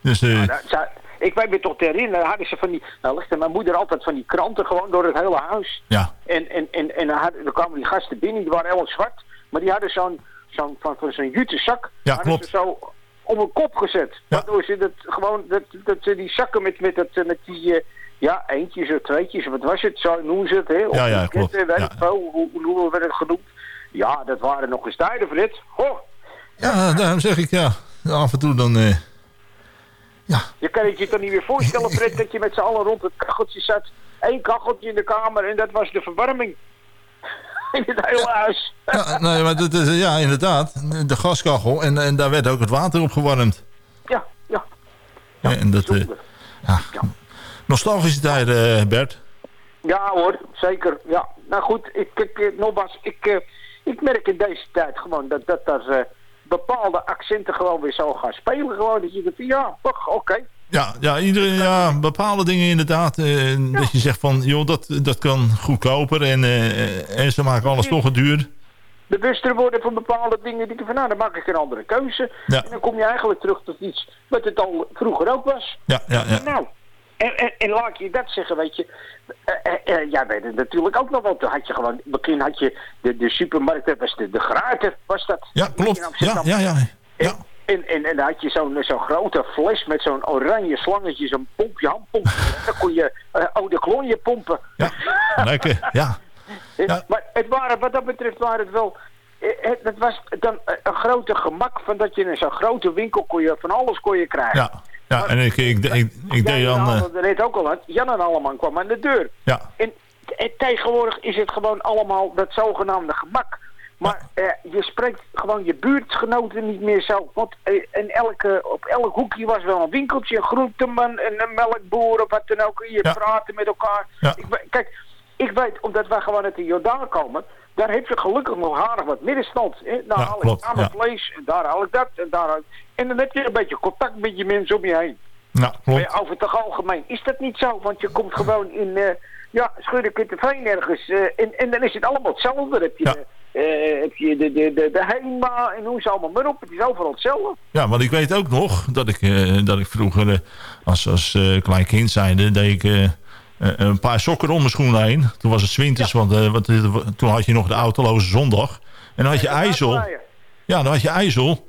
S4: Dus
S20: Nou, zij- ik weet me toch te herinneren, hadden ze van die, nou legde mijn moeder altijd van die kranten gewoon door het hele huis.
S4: ja,
S20: En, en, en, en dan, hadden, dan kwamen die gasten binnen, die waren helemaal zwart. Maar die hadden zo'n zo'n van, van zo'n jute zak.
S4: Ja, klopt.
S20: ze zo op een kop gezet. Waardoor ze dat gewoon, dat, dat ze die zakken met, met, dat, met die, eh, ja, eentjes of tweetjes, wat was het, zo noemen ze het, hè? Of
S4: Ja, ja, klopt.
S20: weet
S4: Ja.
S20: veel, hoe, hoe we het genoemd. Ja, dat waren nog eens tijden, Frit. Goh,
S4: ja, daarom zeg ik ja. Af en toe dan. eh,
S20: Je kan het je toch niet meer voorstellen, Fred, dat je met z'n allen rond het kacheltje zat. Eén kacheltje in de kamer en dat was de verwarming. In het hele huis.
S4: ja, nee, maar dat is, ja, inderdaad. De gaskachel. En, en daar werd ook het water opgewarmd.
S20: Ja, ja.
S4: Ja, en dat, eh, ja. Nostalgische tijden, eh, Bert.
S20: Ja hoor, zeker. Ja. Nou goed, ik, ik, eh, nogmaals, ik, ik merk in deze tijd gewoon dat, dat er eh, bepaalde accenten gewoon weer zo gaan spelen. Gewoon dat je denkt, ja, oké.
S4: Ja, ja, iedereen, ja, bepaalde dingen inderdaad. eh, Dat je zegt van, joh, dat, dat kan goedkoper. En, eh, en ze maken alles toch duur.
S20: bewuster worden van bepaalde dingen. Die van, nou, dan maak ik een andere keuze.
S4: Ja.
S20: En dan kom je eigenlijk terug tot iets wat het al vroeger ook was.
S4: Ja, ja, ja.
S20: Nou, en, en, en laat je dat zeggen, weet je. Eh, eh, jij weet het natuurlijk ook nog wel. Toen had je gewoon, begin had je de, de supermarkt, dat was de, de Grater, was dat?
S4: Ja, klopt. Ja,
S20: Amsterdam.
S4: ja, ja.
S20: En, en, en dan had je zo'n zo'n grote fles met zo'n oranje slangetje, zo'n pompje, handpompje. dan kon je eh eau de cologne pompen.
S4: Lekker, ja.
S20: Eh, Maar het waren, wat dat betreft waren het wel... eh, Het, het was dan eh, een grote gemak van dat je in zo'n grote winkel kon je van alles kon je krijgen.
S4: Ja, ja en ik, ik, ik, ik deed dan... eh,
S20: Dat ook al had. Jan en allemaal kwam aan de deur.
S4: ja,
S20: En, en tegenwoordig is het gewoon allemaal dat zogenaamde gemak. Maar eh, je spreekt gewoon je buurtgenoten niet meer zo. Want eh, in elke, op elk hoekje was wel een winkeltje, een groenteman, een, een melkboer of wat dan ook. En je praten met elkaar. Ik, kijk, ik weet, omdat wij gewoon uit de Jordaan komen, daar heb je gelukkig nog aardig wat middenstand. Hè? Daar haal ik aan
S4: ja.
S20: vlees, en daar haal ik dat, en daar haal ik... En dan heb je een beetje contact met je mensen om je heen.
S4: nou, klopt.
S20: Maar over het algemeen is dat niet zo, want je komt gewoon in, eh ja, Schuddekunterveen ergens, eh en, en dan is het allemaal hetzelfde. Heb je, eh, heb je de, de, de, de Heima en hoe ze allemaal maar op, het is overal hetzelfde.
S4: Ja, want ik weet ook nog dat ik, eh, dat ik vroeger eh, als, als eh, klein kind zijnde... deed ik eh, eh, een paar sokken om mijn schoenen heen. Toen was het winters, want, eh, want eh, toen had je nog de autoloze zondag. En dan had je ijzel. Ja, dan had je ijzel.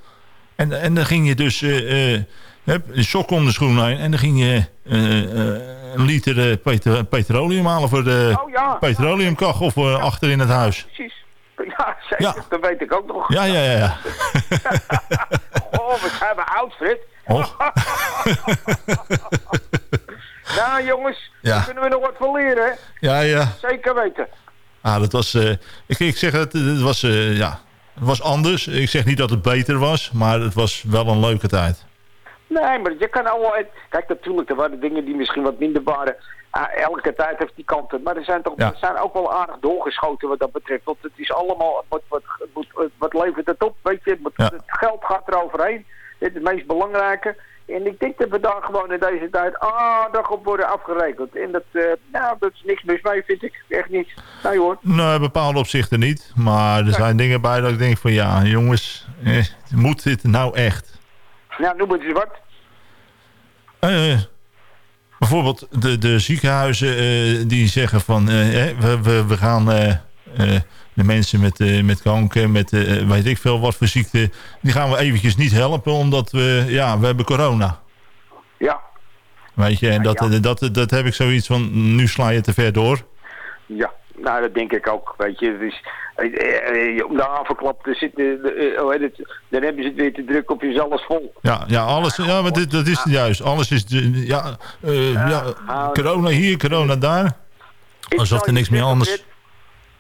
S4: En, en dan ging je dus eh, eh, hup, een sok om de schoen heen. En dan ging je eh, eh, een liter eh, petroleum halen voor de
S20: Oh ja.
S4: petroleumkachel voor achter in het huis.
S20: Precies. Ja, zeker, dat weet ik ook nog.
S4: Ja, ja, ja. ja.
S20: Oh, we zijn oud, Fred.
S4: Och.
S20: nou jongens,
S4: Ja.
S20: daar kunnen we nog wat van leren, hè?
S4: Ja, ja.
S20: Zeker weten.
S4: Ah, dat was, eh, ik, ik zeg het, het was, eh, ja, het was anders. Ik zeg niet dat het beter was, maar het was wel een leuke tijd.
S20: Nee, maar je kan allemaal... Kijk, natuurlijk, er waren dingen die misschien wat minder waren. Ah, elke tijd heeft die kanten. Maar er zijn toch
S4: Ja.
S20: er zijn ook wel aardig doorgeschoten wat dat betreft. Want het is allemaal... Wat, wat, wat, wat levert het op? Weet je, het, moet-
S4: Ja.
S20: het geld gaat er overheen. Dit is het meest belangrijke. En ik denk dat we daar gewoon in deze tijd aardig op worden afgerekend. En dat, eh, nou, dat is niks mis mee, vind ik. Echt niet. Nee hoor.
S4: In bepaalde opzichten niet. Maar er zijn dingen bij dat ik denk van ja, jongens, eh, moet dit nou echt?
S20: Nou, noem het eens wat.
S4: Eh, bijvoorbeeld de, de ziekenhuizen eh, die zeggen van eh, eh, we, we, we gaan eh, eh, de mensen met, eh, met kanker, met eh, weet ik veel wat voor ziekte, die gaan we eventjes niet helpen omdat we, ja, we hebben corona.
S20: Ja.
S4: Weet je, en dat,
S20: ja.
S4: eh, dat, dat heb ik zoiets van, nu sla je te ver door.
S20: Ja, nou dat denk ik ook. Weet je, het is, eh, eh, om de havenklap te zitten, eh, dan hebben ze het weer te druk op je alles vol.
S4: Ja, ja, alles, ja maar dit, dat is het juist. Alles is, de- ja, eh, ja, corona hier, corona daar. Alsof er niks meer anders...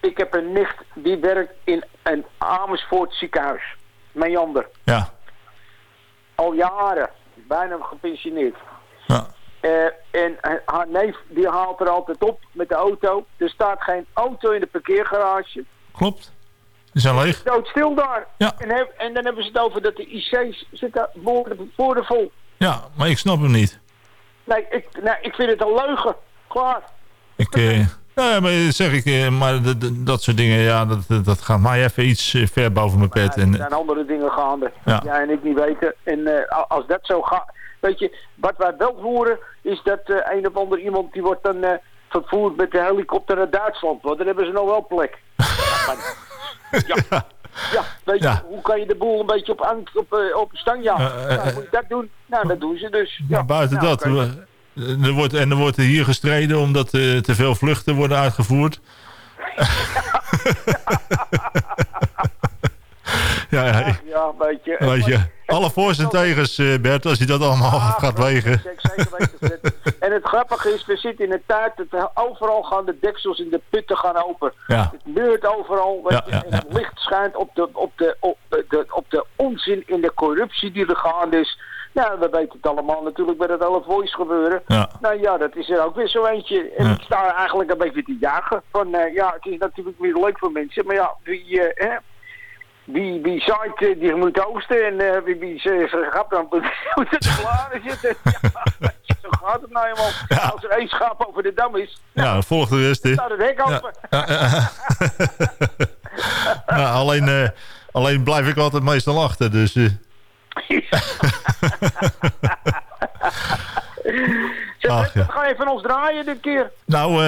S20: Ik heb een nicht die werkt in een Amersfoort ziekenhuis. Meander.
S4: Ja,
S20: Al jaren. Bijna gepensioneerd.
S4: Ja.
S20: Eh, en eh, haar neef die haalt er altijd op met de auto. Er staat geen auto in de parkeergarage.
S4: klopt. Die zijn leeg.
S20: Doodstil daar.
S4: Ja.
S20: En, heb- en dan hebben ze het over dat de IC's zitten boorden, boordevol.
S4: Ja, maar ik snap hem niet.
S20: Nee ik, nee, ik vind het een leugen. Klaar.
S4: Ik, eh, ja, maar zeg ik, eh, maar dat- soort dingen, ja, dat, dat- gaat mij even iets eh, ver boven mijn pet.
S20: er
S4: En,
S20: zijn andere dingen gaande.
S4: Ja.
S20: Jij en ik niet weten. En eh, als dat zo gaat... Weet je, wat wij wel horen is dat eh, een of ander iemand die wordt dan eh, vervoerd met de helikopter naar Duitsland. Want dan hebben ze nog wel plek. ja, ja, weet je,
S4: Ja.
S20: hoe kan je de boel een beetje op, ang- op, eh, op stang jagen? Nou, moet je dat doen? Nou, dat doen ze dus.
S4: maar buiten
S20: nou,
S4: dat, er wordt, en er wordt hier gestreden omdat eh, te veel vluchten worden uitgevoerd. ja, ja,
S20: Ja, weet je.
S4: weet je, alle voor's en tegens, eh, Bert, als je dat allemaal gaat wegen.
S20: En het grappige is, we zitten in een tijd dat er overal gaan de deksels in de putten gaan open.
S4: Ja.
S20: Het beurt overal. weet
S4: Ja,
S20: je,
S4: ja,
S20: en het
S4: ja.
S20: licht schijnt op de, op, de, op, de, op de onzin in de corruptie die er gaande is. Nou, we weten het allemaal natuurlijk bij dat hele voice gebeuren.
S4: Ja.
S20: Nou ja, dat is er ook weer zo eentje. En
S4: Ja.
S20: ik sta eigenlijk een beetje te jagen. Van, eh, ja, het is natuurlijk weer leuk voor mensen. Maar ja, wie, hè, wie, wie zaait, eh, die moet oosten. En eh, wie, wie ze gaat, dan moet het klaar zitten. Ja, zo gaat het nou eenmaal. Als er één schaap over de dam is,
S4: Ja, volgt de rest. hè.
S20: staat het hek open.
S4: Ja. Ja, alleen, eh, alleen blijf ik altijd meestal achter. Dus,
S20: Zeg,
S4: Ach, ja.
S20: Ga je van ons draaien dit keer?
S4: nou,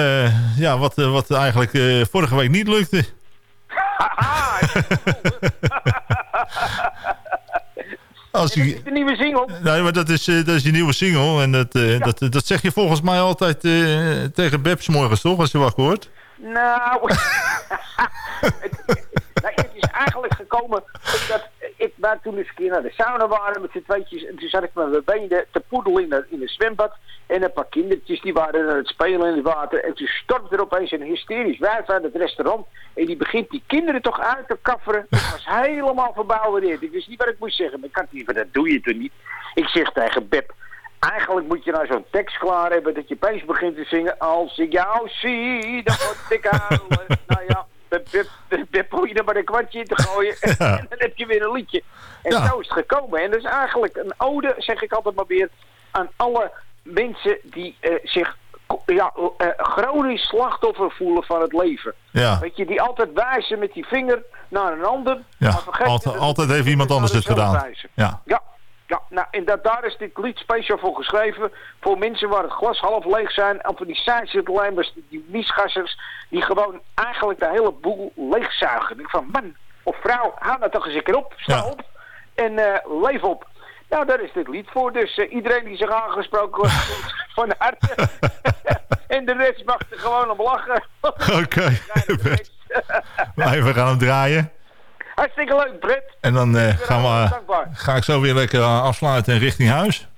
S4: ja, wat, wat eigenlijk vorige week niet lukte. Als je,
S20: De nieuwe single.
S4: nee, maar dat is, eh, dat is je nieuwe single. En dat, eh, dat, dat zeg je volgens mij altijd eh, tegen Babs morgens, toch? Als je wakker wordt.
S20: Nou, het, nou, het is eigenlijk gekomen dat ik ben toen eens een keer naar de sauna waren met z'n tweetjes. En toen zat ik met mijn benen te poedelen in, het- in het zwembad. En een paar kindertjes die waren aan het spelen in het water. En toen stormt er opeens een hysterisch wijf uit het restaurant. En die begint die kinderen toch uit te kafferen. Ik was helemaal verbouwereerd. Ik wist niet wat ik moest zeggen. Maar ik had liever, dat doe je toch niet. Ik zeg tegen Beb, Eigenlijk moet je nou zo'n tekst klaar hebben dat je opeens begint te zingen. Als ik jou zie, dan word ik huilen. nou ja, daar probeer je er maar een kwartje in te gooien. En dan heb je weer een liedje. En
S4: Ja.
S20: zo is het gekomen. En dat is eigenlijk een ode, zeg ik altijd maar weer, aan alle mensen die eh, zich ja, eh, chronisch slachtoffer voelen van het leven.
S4: Ja.
S20: Weet je, die altijd wijzen met die vinger naar een ander.
S4: Ja, altijd, altijd heeft iemand anders het gedaan. Ja.
S20: Ja, ja nou, en dat, daar is dit lied speciaal voor geschreven. Voor mensen waar het glas half leeg zijn. En voor die zijzitlijmers, die miesgassers. Die gewoon eigenlijk de hele boel leegzuigen. Ik van, man of vrouw, hou nou toch eens een keer op. Sta
S4: Ja.
S20: op. En eh, leef op. Nou, daar is dit lied voor. Dus eh, iedereen die zich aangesproken wordt, van harte. en de rest mag er gewoon om lachen.
S4: Oké. Nou, we gaan hem draaien.
S20: Hartstikke leuk, Brett.
S4: En dan eh, gaan we, ga ik zo weer lekker eh, afsluiten en richting huis.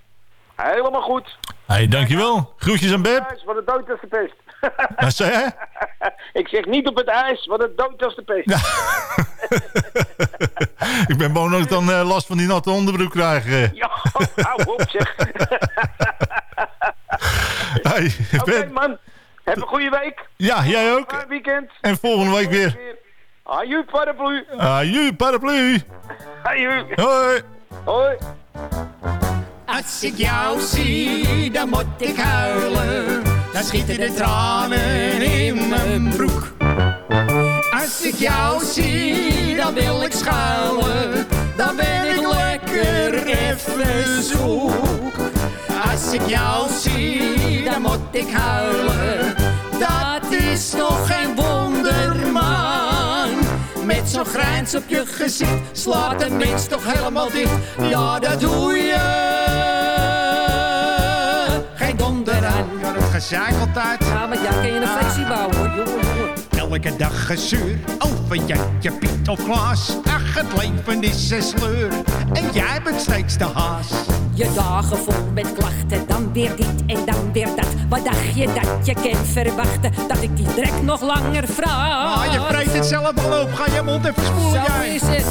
S20: Helemaal goed.
S4: Hey, dankjewel. Groetjes aan Beb.
S20: Ijs, wat het dood als de pest.
S4: Wat zei je?
S20: Ik zeg niet op het ijs, wat het dood als de pest.
S4: Ik ben bang dat ik dan eh, last van die natte onderbroek krijg.
S20: Ja, hou op zeg.
S4: Hey,
S20: Oké man, heb een goede week.
S4: Ja, jij ook.
S20: Fijn weekend.
S4: En volgende week weer.
S20: Aju paraplu.
S4: Aju, paraplu.
S20: Aju.
S4: Hoi.
S20: Hoi.
S21: Als ik jou zie, dan moet ik huilen. Dan schieten de tranen in mijn broek. Als ik jou zie, dan wil ik schuilen. Dan ben ik lekker even zoek. Als ik jou zie, dan moet ik huilen. Dat is toch geen wonderman. Met zo'n grijns op je gezicht slaat een mens toch helemaal dicht. Ja, dat doe je. Geen donder aan.
S22: Ja, dat gezeik altijd.
S21: Ja, maar jij kan je een feestje bouwen hoor, jongen, jongen.
S22: Elke dag gezuur over Jantje, Piet of Klaas. Ach, het leven is een sleur. En jij bent steeds de haas.
S23: Je dagen vol met klachten, dan weer dit en dan weer dat. Wat dacht je dat je kunt verwachten? Dat ik die drek nog langer vraag?
S22: Ah, je vreet het zelf al op. Ga je mond even spoelen,
S23: Zo
S22: jij.
S23: is het.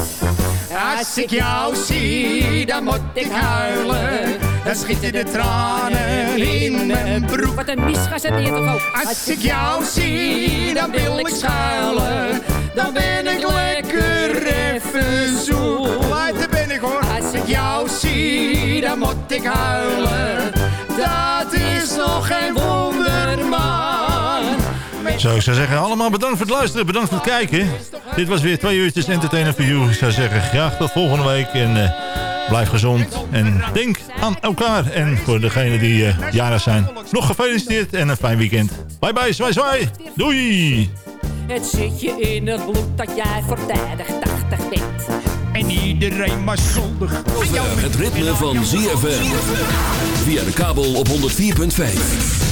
S21: Als ik jou zie, dan moet ik huilen. Dan schieten de tranen in mijn broek.
S23: Wat een misgas heb je toch ook?
S21: Als ik jou zie, dan wil ik schuilen. Dan ben ik lekker even zoek.
S22: Daar ben ik hoor.
S21: Als ik jou zie, dan moet ik huilen. Dat is nog geen wonderman.
S4: Zo, ik zou zeggen, allemaal bedankt voor het luisteren. Bedankt voor het kijken. Dit was weer twee uurtjes Entertainer for You. Ik zou zeggen, graag tot volgende week. En eh, blijf gezond. En denk aan elkaar. En voor degenen die eh jarig zijn, nog gefeliciteerd. En een fijn weekend. Bye bye, zwaai zwaai. Doei.
S23: Het zit je in het bloed dat jij voortijdig 80 bent.
S22: En iedereen maar schuldig.
S2: Het ritme van ZFM. Via de kabel op 104.5.